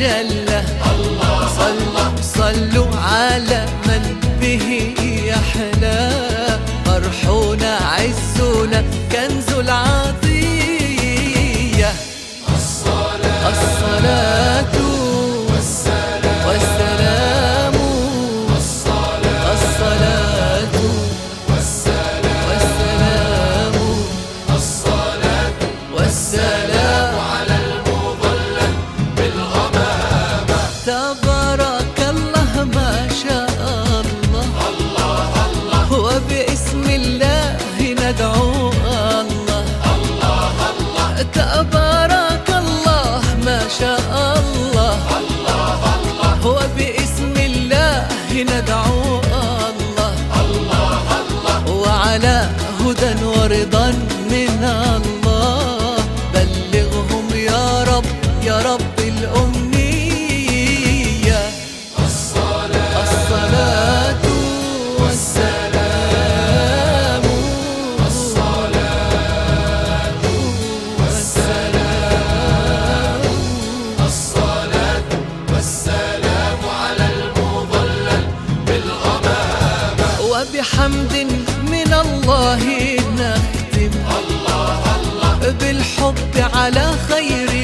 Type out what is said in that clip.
يتجلى الله صلوا صلوا على من به يحلى فرحونا عزونا كنز العطية. الصلاة الصلاة. وعلى هدى ورضا من الله. وبحمد من الله نختم. الله الله بالحب على خير.